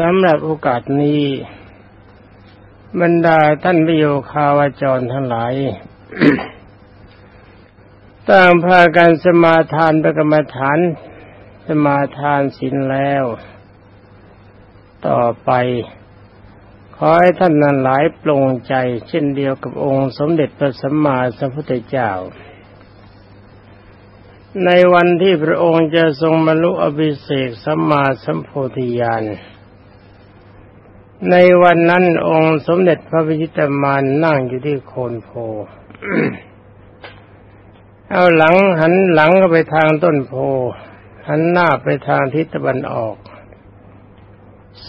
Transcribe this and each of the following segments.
สำหรับโอกาสนี้ บรรดาท่านพิโยคาวาจรทั้งหลายต่างพากันสมาทานประกรรมฐาน สมาทานศีลแล้ว ต่อไป ขอให้ท่านนั้นหลายปลงใจ เช่นเดียวกับองค์สมเด็จพระสัมมาสัมพุทธเจ้า ในวันที่พระองค์จะทรงบรรลุอภิเศกสัมมาสัมโพธิญาณ ในวันนั้นองค์สมเด็จพระพิจิตมานนั่งอยู่ที่โคนโพ เอาหลังหันหลังก็ไปทางต้นโพ หันหน้าไปทางทิศตะวันออก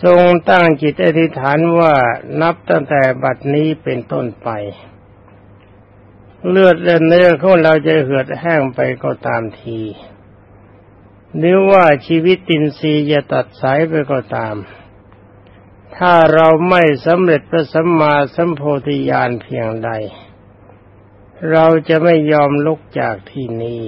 ทรงตั้งจิตอธิษฐานว่านับตั้งแต่บัดนี้เป็นต้นไป เลือดเนื้อของเราจะเหือดแห้งไปก็ตามทีหรือว่าชีวิตตินซีจะตัดสายไปก็ตาม ถ้าเราไม่สำเร็จพระสัมมาสัมโพธิญาณเพียงใด เราจะไม่ยอมลุกจากที่นี้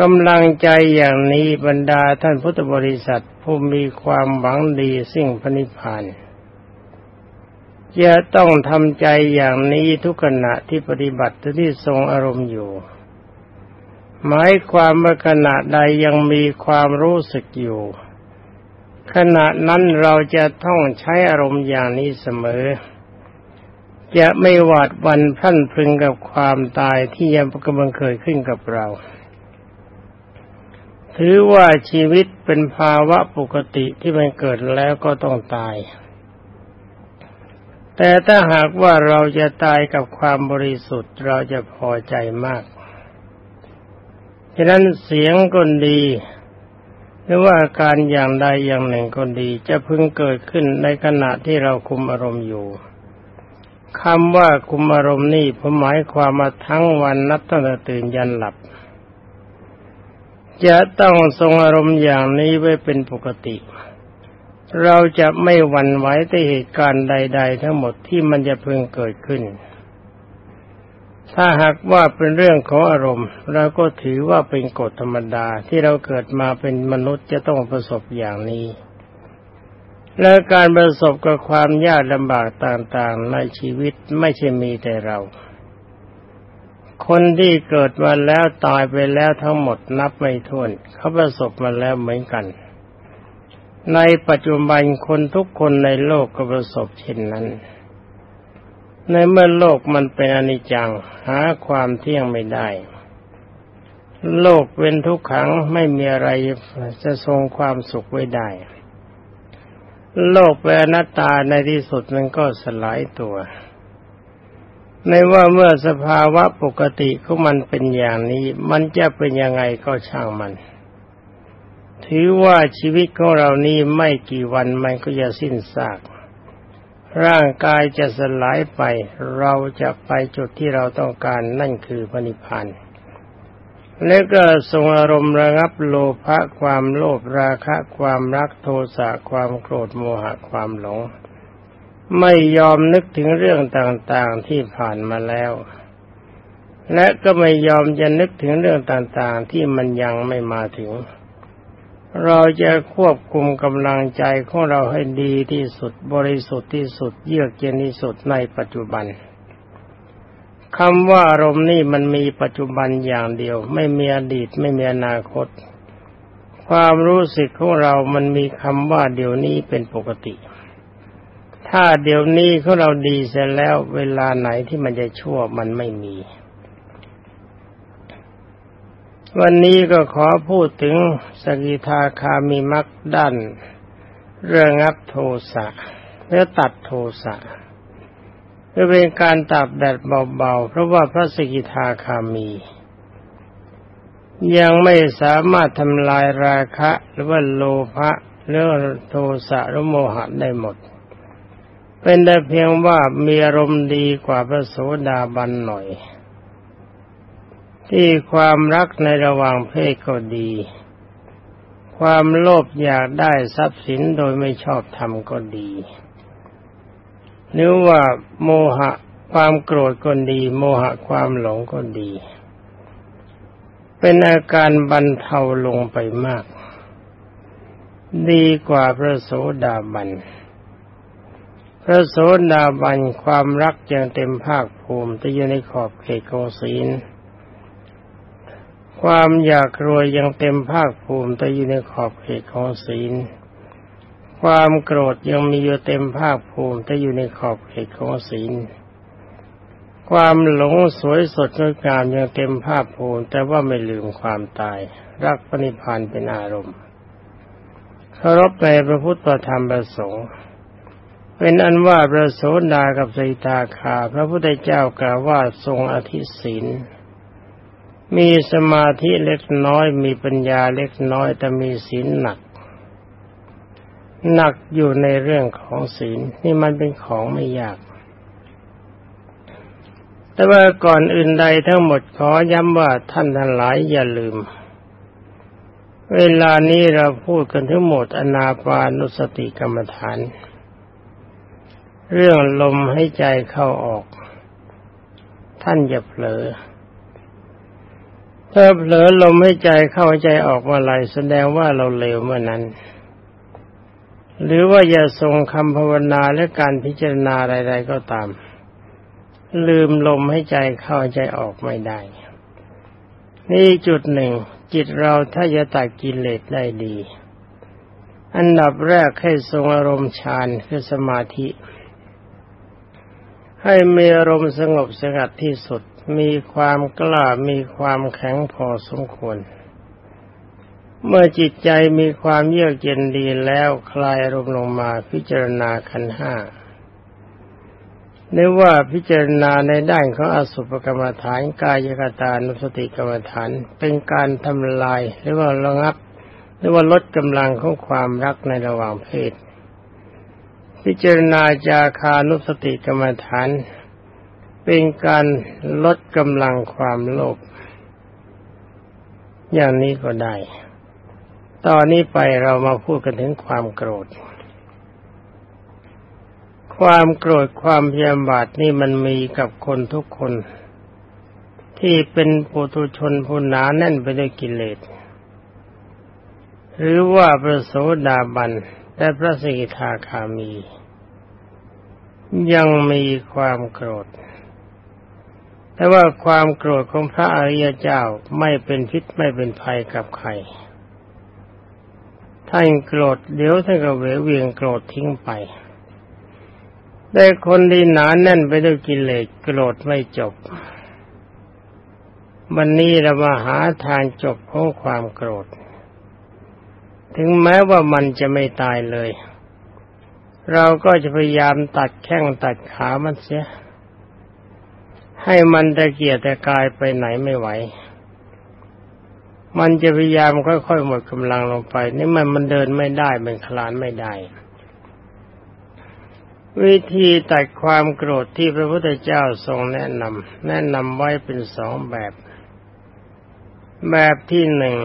กำลังใจอย่างนี้บรรดาท่านพุทธบริษัทผู้มีความหวังดีสิ่งพนิพานจะต้องทำใจอย่างนี้ทุกขณะที่ปฏิบัติที่ทรงอารมณ์อยู่ หมายความว่าขณะใดยังมีความรู้สึกอยู่ ขณะนั้นเราจะต้องใช้อารมณ์อย่างนี้เสมอ จะไม่หวาดวันพันพึงกับความตายที่ยังกำลังเคยขึ้นกับเรา ถือว่าชีวิตเป็นภาวะปกติที่มันเกิดแล้วก็ต้องตาย แต่ถ้าหากว่าเราจะตายกับความบริสุทธิ์เราจะพอใจมากฉะนั้นเสียงก็ดี หรือว่าอาการอย่างใดอย่างหนึ่งก็ดี จะพึงเกิดขึ้นในขณะที่เราคุมอารมณ์อยู่คำว่าคุมอารมณ์นี่ผมหมายความมาทั้งวันนับตั้งแต่ตื่นยันหลับ จะต้องทรงอารมณ์อย่างนี้ไว้เป็นปกติ เราจะไม่หวั่นไหวต่อเหตุการณ์ใด ๆ ทั้งหมดที่มันจะพึงเกิดขึ้น ถ้าหากว่าเป็นเรื่องของอารมณ์ เราก็ถือว่าเป็นกฎธรรมดาที่เราเกิดมาเป็นมนุษย์จะต้องประสบอย่างนี้ และการประสบกับความยากลำบากต่างๆในชีวิตไม่ใช่มีแต่เรา คนที่เกิดมาแล้วตายไปแล้วทั้งหมดนับไม่ถ้วน เขาประสบมาแล้วเหมือนกัน ในปัจจุบันคนทุกคนในโลกก็ประสบเช่นนั้น ในเมื่อโลกมันเป็นอนิจจัง หาความเที่ยงไม่ได้ โลกเป็นทุกขังไม่มีอะไรจะทรงความสุขไว้ได้ โลกเป็นอนัตตาในที่สุดมันก็สลายตัว ในว่าเมื่อสภาวะปกติของมันเป็นอย่างนี้ มันจะเป็นยังไงก็ช่างมัน ถือว่าชีวิตของเรานี้ไม่กี่วันมันก็จะสิ้นซาก ร่างกายจะสลายไป เราจะไปจุดที่เราต้องการนั่นคือพระนิพพานแล้วก็ทรงอารมณ์ระงับโลภะความโลภราคะ ความรักโทสะความโกรธโมหะความหลง ไม่ยอมนึกถึงเรื่องต่างๆที่ผ่านมาแล้ว และก็ไม่ยอมจะนึกถึงเรื่องต่างๆที่มันยังไม่มาถึง เราจะควบคุมกำลังใจของเราให้ดีที่สุดบริสุทธิ์ที่สุด เยือกเย็นที่สุดในปัจจุบันคำว่าอารมณ์นี่มันมีปัจจุบันอย่างเดียว ไม่มีอดีตไม่มีอนาคต ความรู้สึกของเรามันมีคำว่าเดี๋ยวนี้เป็นปกติ ถ้าเดี๋ยวนี้ของเราดีเสร็จแล้ว เวลาไหนที่มันจะชั่วมันไม่มี วันนี้ก็ขอพูดถึงสกิทาคามีมักด้านเรื่องงับโทสะเพื่อตัดโทสะเพื่อเป็นการตับแดดเบาๆ เพราะว่าพระสกิทาคามี ยังไม่สามารถทำลายราคะ หรือว่าโลภะหรือโทสะหรือโมหะได้หมด เป็นแต่เพียงว่ามีอารมณ์ดีกว่าพระโสดาบันหน่อย ที่ความรักในระหว่างเพศก็ดี ความโลภอยากได้ทรัพย์สินโดยไม่ชอบทำก็ดีหรือว่าโมหะความโกรธก็ดี โมหะความหลงก็ดี เป็นอาการบรรเทาลงไปมาก ดีกว่าพระโสดาบันพระโสดาบันความรักยังเต็มภาคภูมิแต่อยู่ในขอบเขตของศีล ความอยากรวยยังเต็มภาคภูมิแต่อยู่ในขอบเขตของศีล ความโกรธยังมีอยู่เต็มภาคภูมิแต่อยู่ในขอบเขตของศีล ความหลงสวยสดงดงามยังเต็มภาคภูมิ แต่ว่าไม่ลืมความตาย รักปณิพานเป็นอารมณ์เคารพในพระพุทธธรรมประสงค์เป็นอันว่าพระโสดากับสิตาคา พระพุทธเจ้ากล่าวว่าทรงอธิศีล มีสมาธิเล็กน้อย มีปัญญาเล็กน้อยแต่มีศีลหนัก หนักอยู่ในเรื่องของศีลนี่มันเป็นของไม่ยาก แต่ว่าก่อนอื่นใดทั้งหมดขอย้ำว่าท่านทั้งหลายอย่าลืม เวลานี้เราพูดกันทั้งหมดอนาปานุสติกรรมฐาน เรื่องลมให้ใจเข้าออก ท่านอย่าเผลอ ถ้าเผลอลมให้ใจเข้าใจออกมื่อไรแสดงว่าเราเลวเมื่อนั้น หรือว่าอย่าทรงคำภาวนาและการพิจารณาใดๆก็ตาม ลืมลมให้ใจเข้าใจออกไม่ได้ นี่จุดหนึ่ง จิตเราถ้าจะตัดกิเลสได้ดี อันดับแรกให้ทรงอารมณ์ฌานคือสมาธิ ให้มีอารมณ์สงบสงัดที่สุด มีความกล้ามีความแข็งพอสมควร เมื่อจิตใจมีความเยือกเย็นดีแล้วคลายอารมลงมาพิจารณาขันห้านึกว่าพิจารณาในด้านของอสุภกรรมฐานกายกตานุสติกรรมฐานเป็นการทำลายหรือว่าระงับ หรือว่าลดกำลังของความรักในระหว่างเพศ พิจารณาจาคานุสติกรรมฐาน เป็นการลดกำลังความโลภอย่างนี้ก็ได้ ตอนนี้ไปเรามาพูดกันถึงความโกรธ ความโกรธความพยาบาทนี่มันมีกับคนทุกคน ที่เป็นปุถุชนผู้หนาแน่นไปด้วยกิเลส หรือว่าพระโสดาบันและพระสกิทาคามี ยังมีความโกรธ แต่ว่าความโกรธของพระอริยเจ้าไม่เป็นพิษไม่เป็นภัยกับใครท่านโกรธเดี๋ยวท่านก็เวเวียงโกรธทิ้งไปแต่คนที่หนาแน่นไปด้วยกิเลสโกรธไม่จบ วันนี้เรามาหาทางจบของความโกรธ ถึงแม้ว่ามันจะไม่ตายเลย เราก็จะพยายามตัดแข้งตัดขามันเสีย ให้มันตะเกียกตะกายไปไหนไม่ไหว มันจะพยายามค่อยๆหมดกำลังลงไป นี่มันมันเดินไม่ได้มันคลานไม่ได้ วิธีตัดความโกรธที่พระพุทธเจ้าทรงแนะนำแนะนำไว้เป็นสองแบบ แบบที่หนึ่ง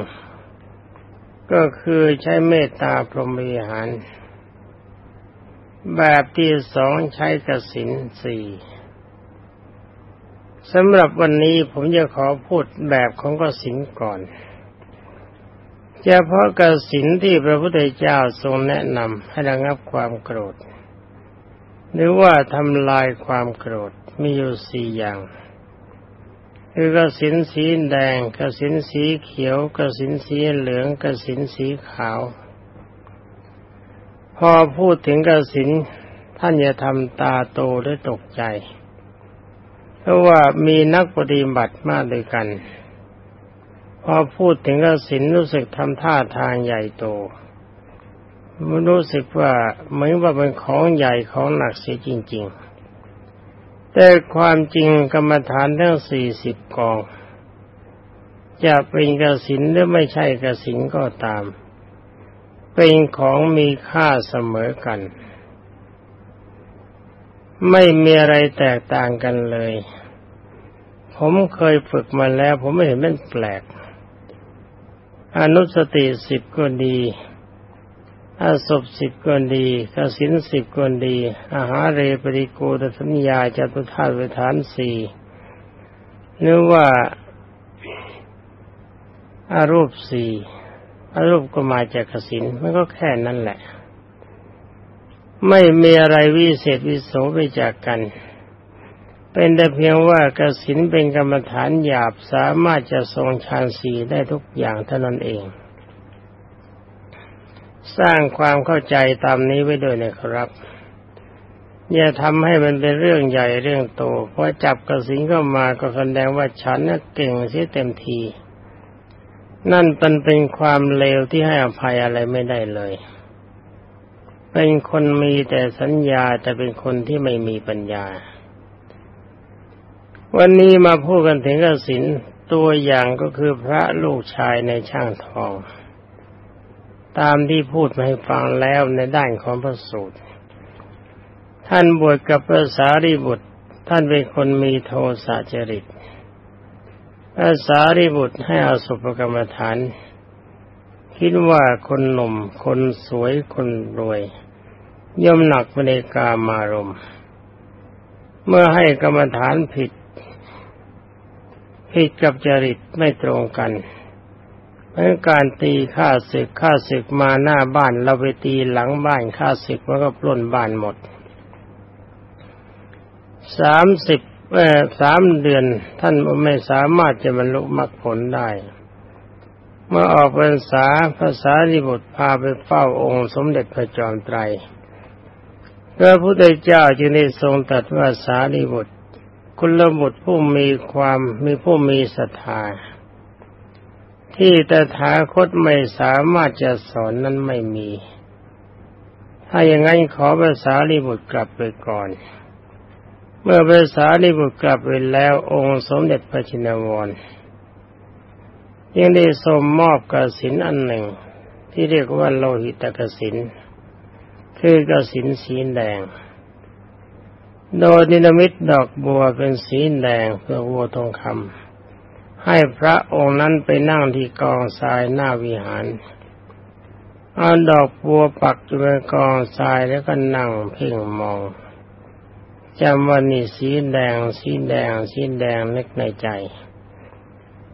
ก็คือใช้เมตตาพรหมวิหาร แบบที่สองใช้กสินสี่ สำหรับวันนี้ผมจะขอพูดแบบของกสินก่อนเฉพาะกสินที่พระพุทธเจ้าทรงแนะนำให้ระงับความโกรธ หรือว่าทำลายความโกรธมีอยู่สี่อย่าง คือกสินสีแดงกสินสีเขียวกสินสีเหลืองกสินสีขาว พอพูดถึงกสินท่านอย่าทำตาโตด้วยตกใจ ราะว่ามีนักปฏิบัติมากด้วยกัน พอพูดถึงกสินรู้สึกทำท่าทางใหญ่โตมันรู้สึกว่าเหมือนว่าเป็นของใหญ่ของหนักเสียจริง ๆ แต่ความจริงกรรมฐานทั้งสี่สิบกอง จะเป็นกสินหรือไม่ใช่กสินก็ตาม เป็นของมีค่าเสมอกัน ไม่มีอะไรแตกต่างกันเลย ผมเคยฝึกมาแล้ว ผมไม่เห็นมันแปลก อนุสติสิบก็ดีอาศพสิบกวนดีกสินสิบกวนดี อาหารเรปริโกตสัญญาจตุธาตุฐานสี่หรือว่าอารูปสี่พระรูปก็มาจากกสินมันก็แค่นั้นแหละ ไม่มีอะไรวิเศษวิโสไปจากกัน เป็นแต่เพียงว่ากสินเป็นกรรมฐานหยาบสามารถจะทรงฌานสีได้ทุกอย่างเท่านั้นเอง สร้างความเข้าใจตามนี้ไว้ด้วยนะครับอย่าทำให้มันเป็นเรื่องใหญ่เรื่องโตเพราะจับกระสินเข้ามาก็แสดงว่าฉันน่ะเก่งเสียเต็มที นั่นเป็นเป็นความเลวที่ให้อภัยอะไรไม่ได้เลย เป็นคนมีแต่สัญญาแต่เป็นคนที่ไม่มีปัญญา วันนี้มาพูดกันถึงกสินตัวอย่างก็คือพระลูกชายในช่างทอง ตามที่พูดมาให้ฟังแล้วในด้านของพระสูตร ท่านบวชกับพระสารีบุตร ท่านเป็นคนมีโทสะจริตพระสารีบุตรให้อาสุภกรรมฐาน คิดว่าคนหนุ่ม คนสวยคนรวย ย่อมหนักไปในกามารมเมื่อให้กรรมฐานผิด ผิดกับจริตไม่ตรงกันเพราะการตีข้าศึกข้าศึกมาหน้าบ้านเราไปตีหลังบ้านข้าศึกมันก็ปล้นบ้านหมดสามสิบเอ่อสามเดือนท่านไม่สามารถจะบรรลุมรรคผลได้ เมื่อออกพรรษาภาษาลิบุตรพาไปเฝ้าองค์สมเด็จพระจอมไตรพระพุทธเจ้าจึงได้ทรงตรัสว่าสารีบุตร คุณลบุตรผู้มีความมีผู้มีศรัทธา ที่ตถาคตไม่สามารถจะสอนนั้นไม่มี ถ้าอย่างนั้นขอภาษาลิบุตรกลับไปก่อน เมื่อภาษาลิบุตรกลับไปแล้วองค์สมเด็จพระชินวรยังได้สมมอบกสินอันหนึ่ง ที่เรียกว่าโลหิตกสินคือกสินสีแดง โดยนิมิตดอกบัวเป็นสีแดงเพื่อวัวทองคำให้พระองค์นั้นไปนั่งที่กองทรายหน้าวิหารเอาดอกบัวปักอยู่บนกองทรายแล้วก็นั่งเพ่งมองจำว่านี่สีแดงสีแดงสีแดงเล็กในใจ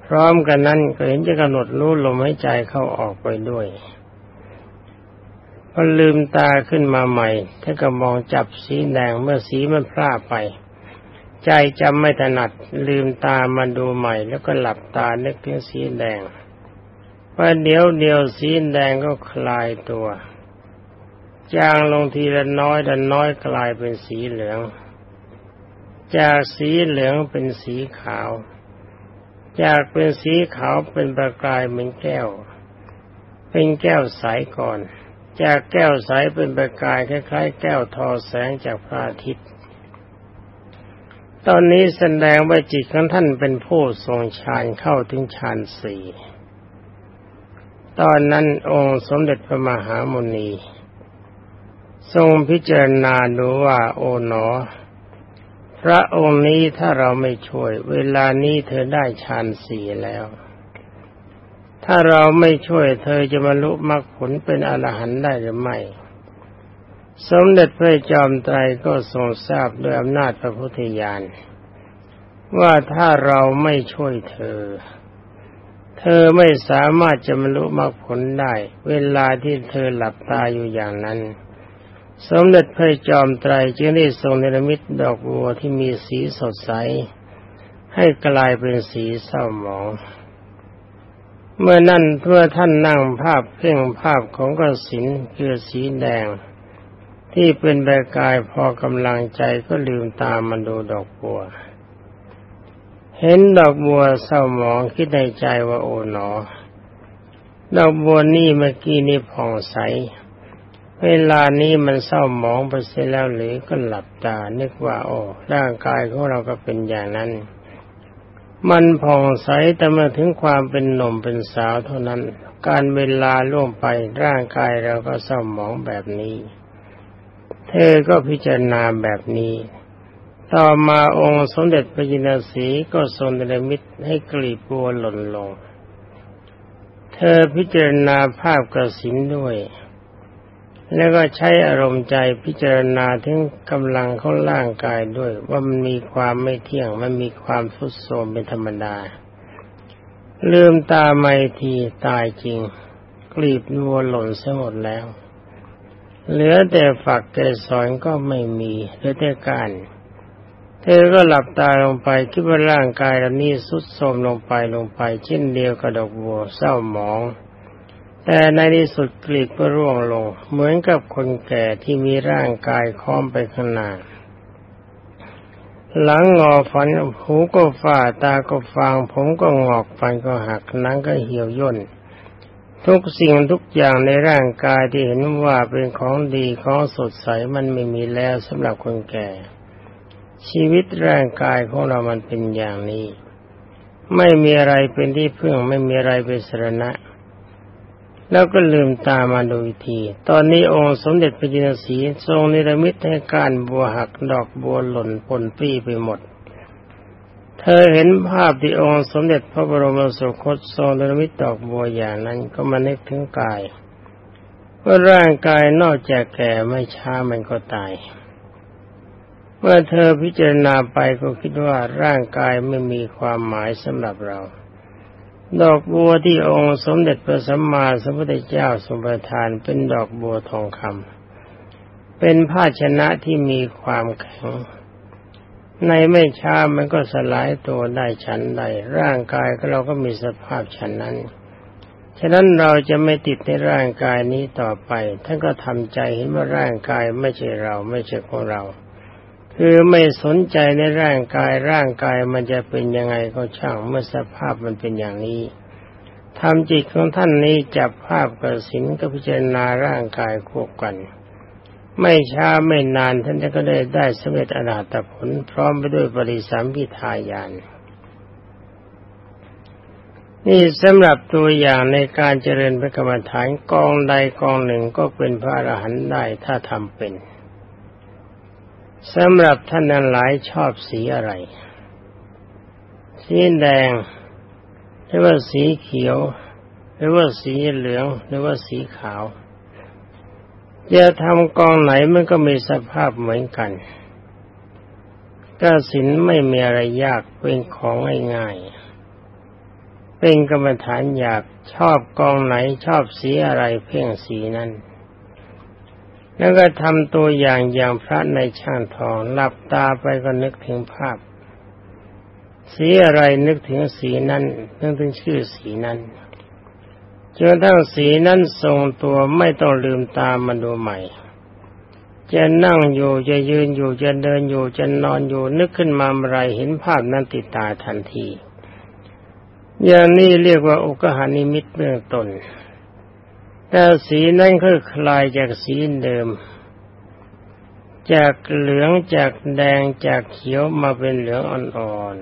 พร้อมกันนั้นก็เห็นจะกำหนดรู้ลมหายใจเข้าออกไปด้วย พอลืมตาขึ้นมาใหม่ถ้าก็มองจับสีแดงเมื่อสีมันพร่าไป ใจจำไม่ถนัด ลืมตามาดูใหม่ แล้วก็หลับตานึกถึงสีแดงว่าเดี๋ยวเดียวสีแดงก็คลายตัวจางลงทีละน้อยละน้อยกลายเป็นสีเหลือง จากสีเหลืองเป็นสีขาว จากเป็นสีขาวเป็นประกายเหมือนแก้ว เป็นแก้วใสก่อน จากแก้วใสเป็นประกายคล้ายๆ แก้วทอแสงจากพระอาทิตย์ ตอนนี้แสดงว่าจิตของท่านเป็นผู้ทรงฌานเข้าถึงฌานสี่ ตอนนั้นองค์สมเด็จพระมหามุนี ทรงพิจารณาดูว่าโอ๋หนอ พระองค์นี้ถ้าเราไม่ช่วย เวลานี้เธอได้ฌานสี่แล้ว ถ้าเราไม่ช่วยเธอจะบรรลุมรรคผลเป็นอรหันต์ได้หรือไม่ สมเด็จพระจอมไตรก็ทรงทราบด้วยอำนาจพระพุทธญาณว่าถ้าเราไม่ช่วยเธอ เธอไม่สามารถจะบรรลุมรรคผลได้ เวลาที่เธอหลับตาอยู่อย่างนั้น สมเด็จพระจอมไตรจึงได้ทรงเนรมิตดอกบัวที่มีสีสดใส ให้กลายเป็นสีเศร้าหมอง เมื่อนั่นเพื่อท่านนั่งภาพเพ่งภาพของกสินคือสีแดง ที่เป็นใบกายพอกำลังใจก็ลืมตามาดูดอกบัว เห็นดอกบัวเศร้าหมองคิดในใจว่าโอ๋หนอ ดอกบัวนี่เมื่อกี้นี่ผ่องใส เวลานี้มันเศร้าหมองไปเสียแล้วหรือก็หลับตานึกว่าโอ้ร่างกายของเราก็เป็นอย่างนั้น มันผ่องใสแต่มื่อถึงความเป็นหนุ่มเป็นสาวเท่านั้น การเวลาล่วงไปร่างกายเราก็เศร้าหมองแบบนี้ เธอก็พิจารณาแบบนี้ ต่อมาองค์สมเด็จพระจินสีก็ทรงเดมิตให้กลีบบัวหล่นลง เธอพิจารณาภาพกระสินด้วย แล้วก็ใช้อารมณ์ใจพิจารณาถึงกำลังของร่างกายด้วย ว่ามันมีความไม่เที่ยง มันมีความทุดโทรมเป็นธรรมดา ลืมตาไม่ทีตายจริง กลีบวัวหล่นเสียหมดแล้ว เหลือแต่ฝักเกสรก็ไม่มีเหลือแต่ก้านเธอก็หลับตาลงไปคิดว่าร่างกายเรานี้สุดโทรมลงไปลงไปเช่นเดียวกับดอกบัวเศร้าหมอง แต่ในที่สุดกลีบก็ร่วงลง เหมือนกับคนแก่ที่มีร่างกายค้อมไปข้างหน้าหลังงอฟันหูก็ฝ่าตาก็ฟาง ผมก็งอกฟันก็หักนังก็เหี่ยวย่น ทุกสิ่งทุกอย่างในร่างกายที่เห็นว่าเป็นของดีของสดใสมันไม่มีแล้วสำหรับคนแก่ ชีวิตร่างกายของเรามันเป็นอย่างนี้ ไม่มีอะไรเป็นที่พึ่งไม่มีอะไรเป็นสรณะ แล้วก็ลืมตามาดูที ตอนนี้องค์สมเด็จพระจินสีทรงนิรมิตให้การบัวหักดอกบัวหล่นปนปี้ไปหมด เธอเห็นภาพที่องค์สมเด็จพระบรมสุคตทรงนิรมิตดอกบัวอย่างนั้นก็มานึกถึงกายว่าร่างกายนอกจากแก่ไม่ช้ามันก็ตาย เมื่อเธอพิจารณาไปก็คิดว่าร่างกายไม่มีความหมายสำหรับเรา ดอกบัวที่องค์สมเด็จพระสัมมาสัมพุทธเจ้าทรงประทานเป็นดอกบัวทองคำเป็นภาชนะที่มีความแข็ง ในไม่ช้ามันก็สลายตัวได้ฉันใด ร่างกายเราก็มีสภาพฉันนั้น ฉะนั้นเราจะไม่ติดในร่างกายนี้ต่อไป ท่านก็ทำใจเห็นว่าร่างกายไม่ใช่เราไม่ใช่ของเรา คือไม่สนใจในร่างกายร่างกายมันจะเป็นยังไงก็ช่างเมื่อสภาพมันเป็นอย่างนี้ทำจิตของท่านนี้จับภาพกระสินกับพิจารณาร่างกายควบกัน ไม่ช้าไม่นานท่านจะก็ได้ได้สำเร็จอนาตผลพร้อมไปด้วยบริสัมพิทายานนี่สำหรับตัวอย่างในการเจริญพระกรรมฐานกองใดกองหนึ่งก็เป็นพระอรหันต์ได้ถ้าทำเป็น สำหรับท่านนั้นหลายชอบสีอะไร สีแดง หรือว่าสีเขียว หรือว่าสีเหลือง หรือว่าสีขาวจะทำกองไหนมันก็มีสภาพเหมือนกันก็สินไม่มีอะไรยากเป็นของง่ายๆเป็นกรรมฐานอยากชอบกองไหนชอบสีอะไรเพ่งสีนั้น แล้วก็ทำตัวอย่างอย่างพระในช่างทองหลับตาไปก็นึกถึงภาพ สีอะไรนึกถึงสีนั้นนึกถึงชื่อสีนั้นจนทั้งสีนั้นทรงตัวไม่ต้องลืมตามาดูใหม่ จะนั่งอยู่จะยืนอยู่จะเดินอยู่จะนอนอยู่นึกขึ้นมาเมื่อไรเห็นภาพนั้นติดตาทันที อย่างนี้เรียกว่าอุกหานิมิตเบื้องต้น แต่สีนั้นก็คลายจากสีเดิม จากเหลืองจากแดงจากเขียวมาเป็นเหลืองอ่อน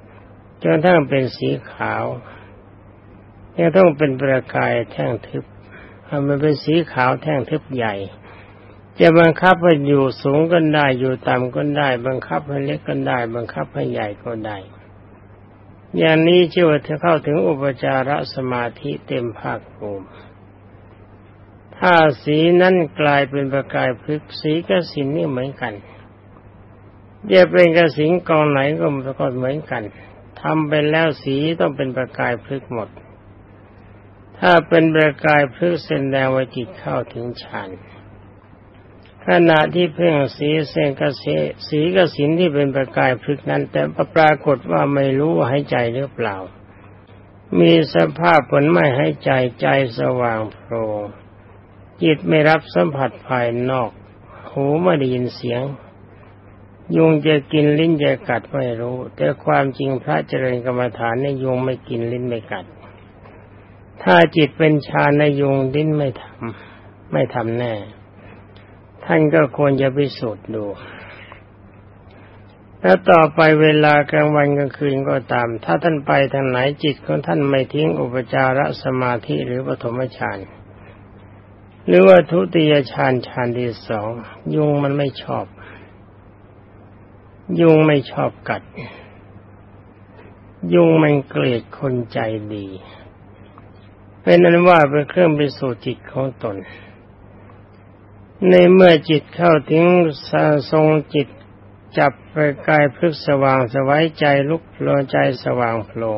ๆจนทั้งเป็นสีขาวยังต้องเป็นประกายแท่งทึบมันเป็นสีขาวแท่งทึบใหญ่ จะบังคับให้อยู่สูงก็ได้อยู่ต่ำก็ได้ บังคับให้เล็กก็ได้ บังคับให้ใหญ่ก็ได้ อย่างนี้ชื่อว่าเธอเข้าถึงอุปจารสมาธิเต็มภาคภูมิ ถ้าสีนั้นกลายเป็นประกายพลึกสีกสินนี่เหมือนกันจะเป็นกสินกองไหนก็ก็เหมือนกันทำไปแล้วสีต้องเป็นประกายพลึกหมด ถ้าเป็นประกายพลึกเส้นแดงวจิตเข้าถึงฌานขณะที่เพ่งสีเส้นกระเสสีกสินที่เป็นประกายพลึกนั้น แต่ปรากฏว่าไม่รู้หายใจหรือเปล่า มีสภาพผลไม่หายใจใจสว่างโพลง จิตไม่รับสัมผัสภายนอก หูไม่ได้ยินเสียง ยุงจะกินลิ้นจะกัดไม่รู้ แต่ความจริงพระเจริญกรรมฐานในยุงไม่กินลิ้นไม่กัด ถ้าจิตเป็นชาในยุงลิ้นไม่ทำไม่ทำแน่ ท่านก็ควรจะไปสูดดูแล้วต่อไปเวลากลางวันกลางคืนก็ตาม ถ้าท่านไปทางไหนจิตของท่านไม่ทิ้งอุปจารสมาธิหรือปฐมฌาน หรือว่าทุติยฌานฌานที่สองยุงมันไม่ชอบ ยุงไม่ชอบกัด ยุงมันเกลียดคนใจดี เป็นนั้นว่าเป็นเครื่องไปสู่จิตของตน ในเมื่อจิตเข้าถึงทรงจิตจับไปกายพลึกสว่างสวายใจลุกโลใจสว่างโผล่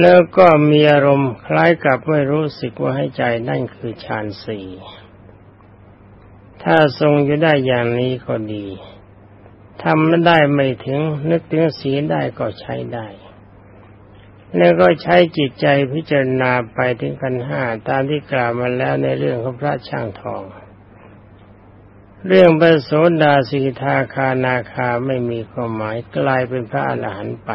แล้วก็มีอารมณ์คล้ายกับไม่รู้สึกว่าให้ใจนั่นคือฌานสี่ถ้าทรงอยู่ได้อย่างนี้ก็ดีทำไม่ได้ไม่ถึงนึกถึงศีได้ก็ใช้ได้ แล้วก็ใช้จิตใจพิจารณาไปถึงกันห้าตามที่กล่าวมาแล้วในเรื่องของพระช่างทอง เรื่องพระโสดาสีทาคานาคาไม่มีความหมายกลายเป็นพระอรหันต์ไป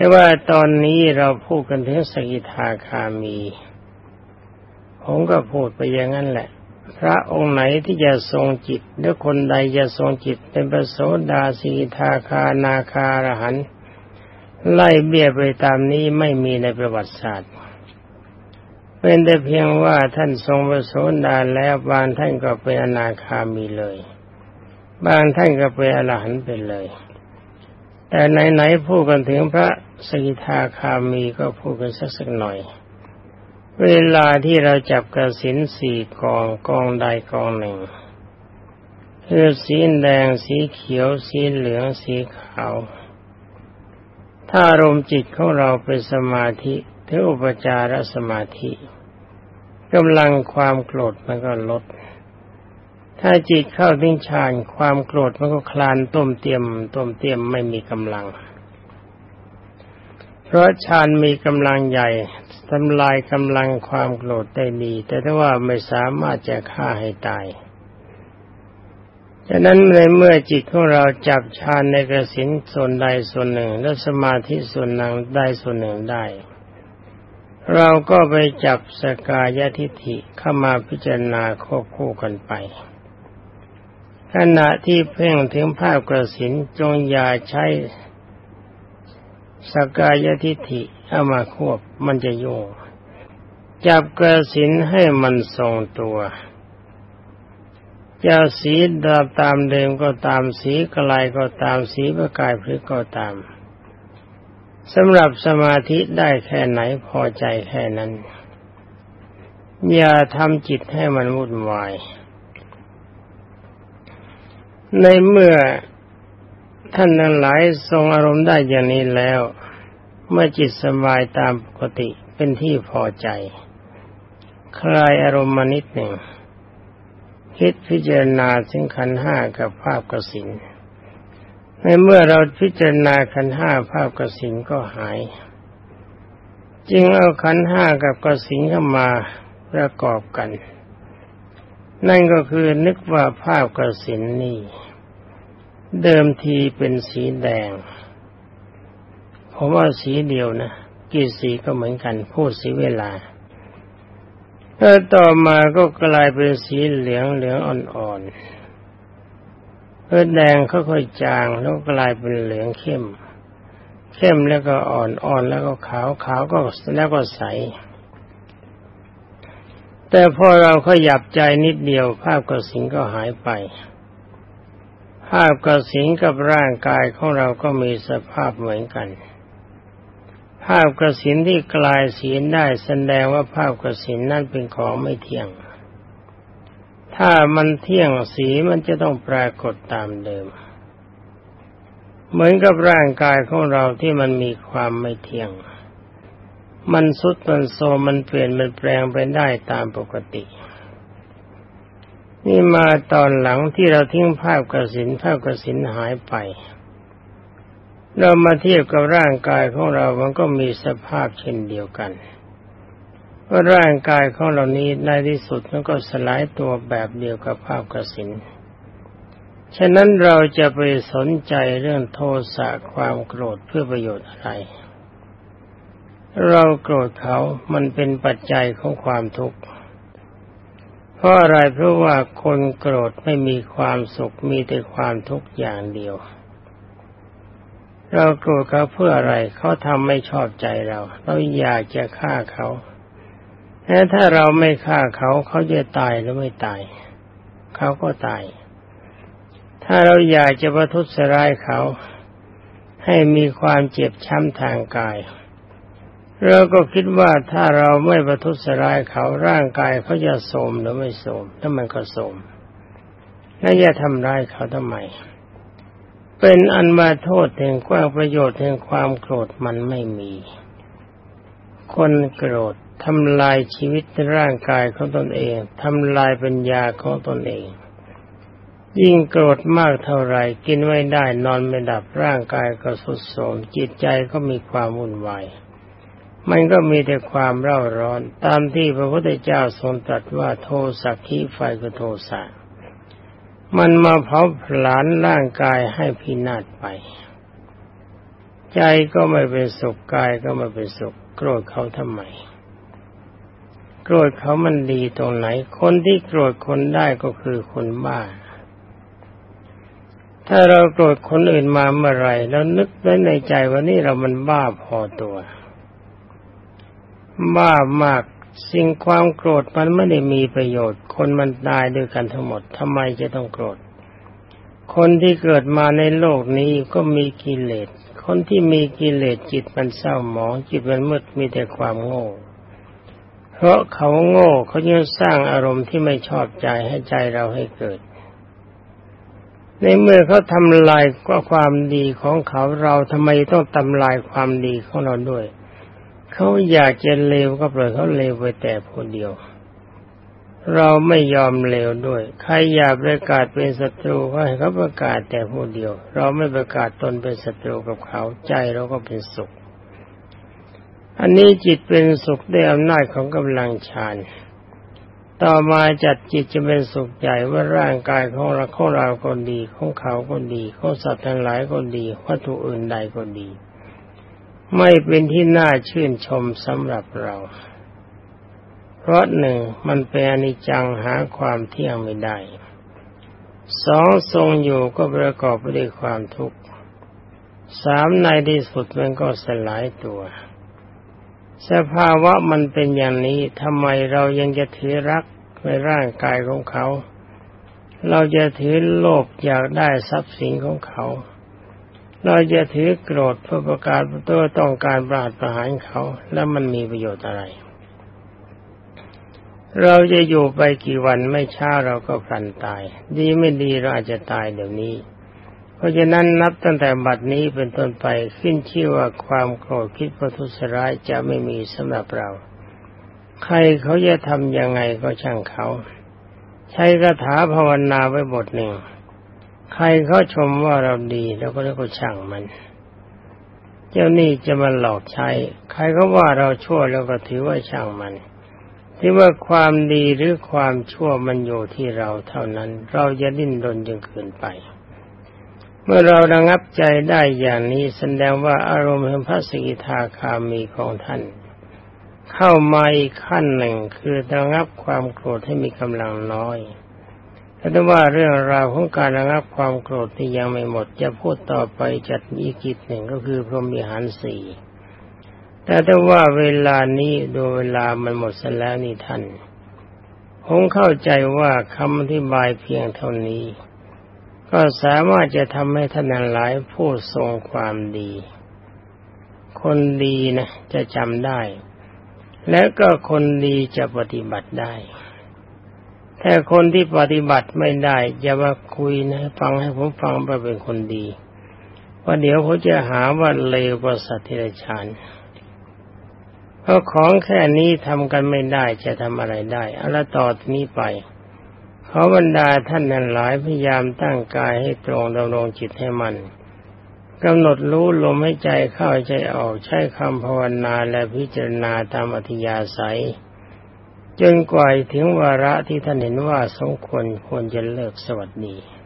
แต่ว่าตอนนี้เราพูดกันถึงสกิทาคามี ผมก็พูดไปอย่างนั้นแหละ พระองค์ไหนที่จะทรงจิต หรือคนใดจะทรงจิต เป็นประโสดาสีทาคานาคารหันไล่เบี้ยไปตามนี้ไม่มีในประวัติศาสตร์ เป็นแต่เพียงว่าท่านทรงประโสดาแล้วบางท่านก็เป็นอนาคามีเลย บางท่านก็เป็นอรหันต์ไปเลย แต่ไหนๆพูดกันถึงพระสกิทาคามีก็พูดกันสักสักหน่อย เวลาที่เราจับกระสินสี่กองกองใดกองหนึ่งคือสีแดงสีเขียวสีเหลืองสีขาว ถ้าอารมณ์จิตของเราเป็นสมาธิถึงอุปจารสมาธิกำลังความโกรธมันก็ลด ถ้าจิตเข้าถึงฌานความโกรธมันก็คลานต้มเตียมต้มเตียมไม่มีกำลัง เพราะฌานมีกำลังใหญ่ทำลายกำลังความโกรธได้ดี แต่ถ้าว่าไม่สามารถจะฆ่าให้ตายฉะนั้นในเมื่อจิตของเราจับฌานในกระสินส่วนใดส่วนหนึ่ง และสมาธิส่วนหนึ่งได้ส่วนหนึ่งได้ เราก็ไปจับสกายทิฐิเข้ามาพิจารณาควบคู่กันไป ขณะที่เพ่งถึงภาพกระสินจงอย่าใช้สกายทิฐิเอามาควบมันจะโยงจับกระสินให้มันทรงตัวจะสีดาตามเดิมก็ตามสีกลายก็ตามสีประกายพฤกก็ตามสำหรับสมาธิได้แค่ไหนพอใจแค่นั้น อย่าทำจิตให้มันวุ่นวาย ในเมื่อท่านทั้งหลายทรงอารมณ์ได้อย่างนี้แล้ว เมื่อจิตสบายตามปกติเป็นที่พอใจ คลายอารมณ์มานิดหนึ่ง คิดพิจารณาถึงขันห้ากับภาพกสินในเมื่อเราพิจารณาขันห้าภาพกสินก็หาย จึงเอาขันห้ากับกสินเข้ามาประกอบกัน นั่นก็คือนึกว่าภาพกสินนี่ เดิมทีเป็นสีแดง ผมว่าสีเดียวนะกี่สีก็เหมือนกันพูดสีเวลาแล้วต่อมาก็กลายเป็นสีเหลืองเหลืองอ่อนๆเออแดงค่อยๆจางแล้วกลายเป็นเหลืองเข้ม เข้มแล้วก็อ่อนอ่อนแล้วก็ขาวขาวก็แล้วก็ใส แต่พอเราขยับใจนิดเดียว ภาพกสิงก็หายไป ภาพกสิงกับร่างกายของเราก็มีสภาพเหมือนกัน ภาพกสินที่กลายสีได้แสดงว่าภาพกสินนั่นเป็นของไม่เที่ยง ถ้ามันเที่ยงสีมันจะต้องปรากฏตามเดิม เหมือนกับร่างกายของเราที่มันมีความไม่เที่ยง มันสุดมันโซมันเปลี่ยนมันแปลงไปได้ตามปกติ นี่มาตอนหลังที่เราทิ้งภาพกระสินภาพกระสินหายไป เรามาเทียบกับร่างกายของเรา มันก็มีสภาพเช่นเดียวกันว่าร่างกายของเรานี้ในที่สุดมันก็สลายตัวแบบเดียวกับภาพกระสินฉะนั้นเราจะไปสนใจเรื่องโทสะความโกรธเพื่อประโยชน์อะไร เราโกรธเขามันเป็นปัจจัยของความทุกข์เพราะอะไรเพราะว่าคนโกรธไม่มีความสุขมีแต่ความทุกข์อย่างเดียว เราโกรธเขาเพื่ออะไรเขาทำไม่ชอบใจเรา เราอยากจะฆ่าเขาแต่ถ้าเราไม่ฆ่าเขาเขาจะตายหรือไม่ตาย เขาก็ตาย ถ้าเราอยากจะประทุษร้ายเขา ให้มีความเจ็บช้ำทางกาย เราก็คิดว่าถ้าเราไม่ประทุษร้ายเขาร่างกายเขาจะโสมหรือไม่โสมถ้ามันก็โสมแล้วจะทำร้ายเขาทำไม เป็นอันมาโทษแห่งกว้างประโยชน์แห่งความโกรธมันไม่มี คนโกรธทำลายชีวิตร่างกายของตนเองทำลายปัญญาของตนเอง ยิ่งโกรธมากเท่าไรกินไม่ได้นอนไม่ดับร่างกายก็สุดโทรมจิตใจก็มีความวุ่นวาย มันก็มีแต่ความเร่าร้อน ตามที่พระพุทธเจ้าทรงตรัสว่าโทสักขีไฟก็โทสะมันมาเผาผลาญร่างกายให้พินาศไป ใจก็ไม่เป็นสุขกายก็ไม่เป็นสุข โกรธเขาทำไม โกรธเขามันดีตรงไหน คนที่โกรธคนได้ก็คือคนบ้า ถ้าเราโกรธคนอื่นมาเมื่อไรแล้วนึกไว้ในใจว่านี่เรามันบ้าพอตัว บ้ามากสิ่งความโกรธมันไม่ได้มีประโยชน์ คนมันตายด้วยกันทั้งหมดทำไมจะต้องโกรธ คนที่เกิดมาในโลกนี้ก็มีกิเลสคนที่มีกิเลสจิตมันเศร้าหมอง จิตมันมืดมีแต่ความโง่ เพราะเขาโง่เขาจะสร้างอารมณ์ที่ไม่ชอบใจให้ใจเราให้เกิด ในเมื่อเขาทำลายก็ความดีของเขาเราทำไมต้องทำลายความดีของเราด้วย เขาอยากจะเลวก็ปล่อยเขาเลวไปแต่ผู้เดียว เราไม่ยอมเลวด้วย ใครอยากประกาศเป็นศัตรูก็ให้เขาประกาศแต่ผู้เดียว เราไม่ประกาศตนเป็นศัตรูกับเขาใจเราก็เป็นสุข อันนี้จิตเป็นสุขด้วยอำนาจของกำลังฌานต่อมาจัดจิตจะเป็นสุขใหญ่ว่าร่างกายของเราของเราก็ดี ของเขาก็ดี ของสัตว์ทั้งหลายก็ดีวัตถุอื่นใดก็ดี ไม่เป็นที่น่าชื่นชมสำหรับเรา เพราะหนึ่งมันเป็นอนิจจังหาความเที่ยงไม่ได้ สองทรงอยู่ก็ประกอบไปด้วยความทุกข์ สามในที่สุดมันก็สลายตัว สภาวะมันเป็นอย่างนี้ทำไมเรายังจะถือรักในร่างกายของเขา เราจะถือโลภอยากได้ทรัพย์สินของเขา เราจะถือโกรธเพื่อประกาศตัวต้องการปราดประหารเขา แล้วมันมีประโยชน์อะไร เราจะอยู่ไปกี่วันไม่ช้าเราก็พลันตาย ดีไม่ดีเราอาจจะตายเดี๋ยวนี้ เพราะฉะนั้นนับตั้งแต่บัดนี้เป็นต้นไปขึ้นชื่อว่าความโกรธคิดประทุษร้ายจะไม่มีสำหรับเรา ใครเขาจะทำยังไงก็ช่างเขา ใช้คาถาภาวนาไว้บทหนึ่ง ใครเขาชมว่าเราดีเราก็เรียกว่าช่างมัน เจ้านี่จะมาหลอกใช้ ใครเขาว่าเราชั่วเราก็ถือว่าช่างมันที่ว่าความดีหรือความชั่วมันอยู่ที่เราเท่านั้น เราจะดิ้นรนจนเกินไป เมื่อเราระงับใจได้อย่างนี้แสดงว่าอารมณ์แห่งพระสกิทาคามีของท่าน เข้ามาอีกขั้นหนึ่งคือระงับความโกรธให้มีกำลังน้อย ถ้าว่าเรื่องราวของการระงับความโกรธที่ยังไม่หมด จะพูดต่อไปจัดอีกิจหนึ่งก็คือพรหมีหารสี่แต่ถ้าว่าเวลานี้ดูเวลามันหมดเสแล้วนี่ท่านผมเข้าใจว่าคำอธิบายเพียงเท่านี้ ก็สามารถจะทำให้ท่านหลายผู้ทรงความดี คนดีนะจะจำได้ และก็คนดีจะปฏิบัติได้ แต่คนที่ปฏิบัติไม่ได้อย่ามาคุยนะฟังให้ผมฟังไปเป็นคนดีว่าเดี๋ยวเขาจะหาว่าเลวกว่าสัตว์ที่ไรชานเพราะของแค่นี้ทำกันไม่ได้จะทำอะไรได้อาละต่อนี้ไปขอบรรดาท่านนั้นหลายพยายามตั้งกายให้ตรงดำรงจิตให้มันกำหนดรู้ลมให้ใจเข้าใจออกใช้คำภาวนาและพิจารณาตามอธิยาศัย จนกว่าถึงวาระที่ท่านเห็นว่าสมควรควรจะเลิกสวัสดี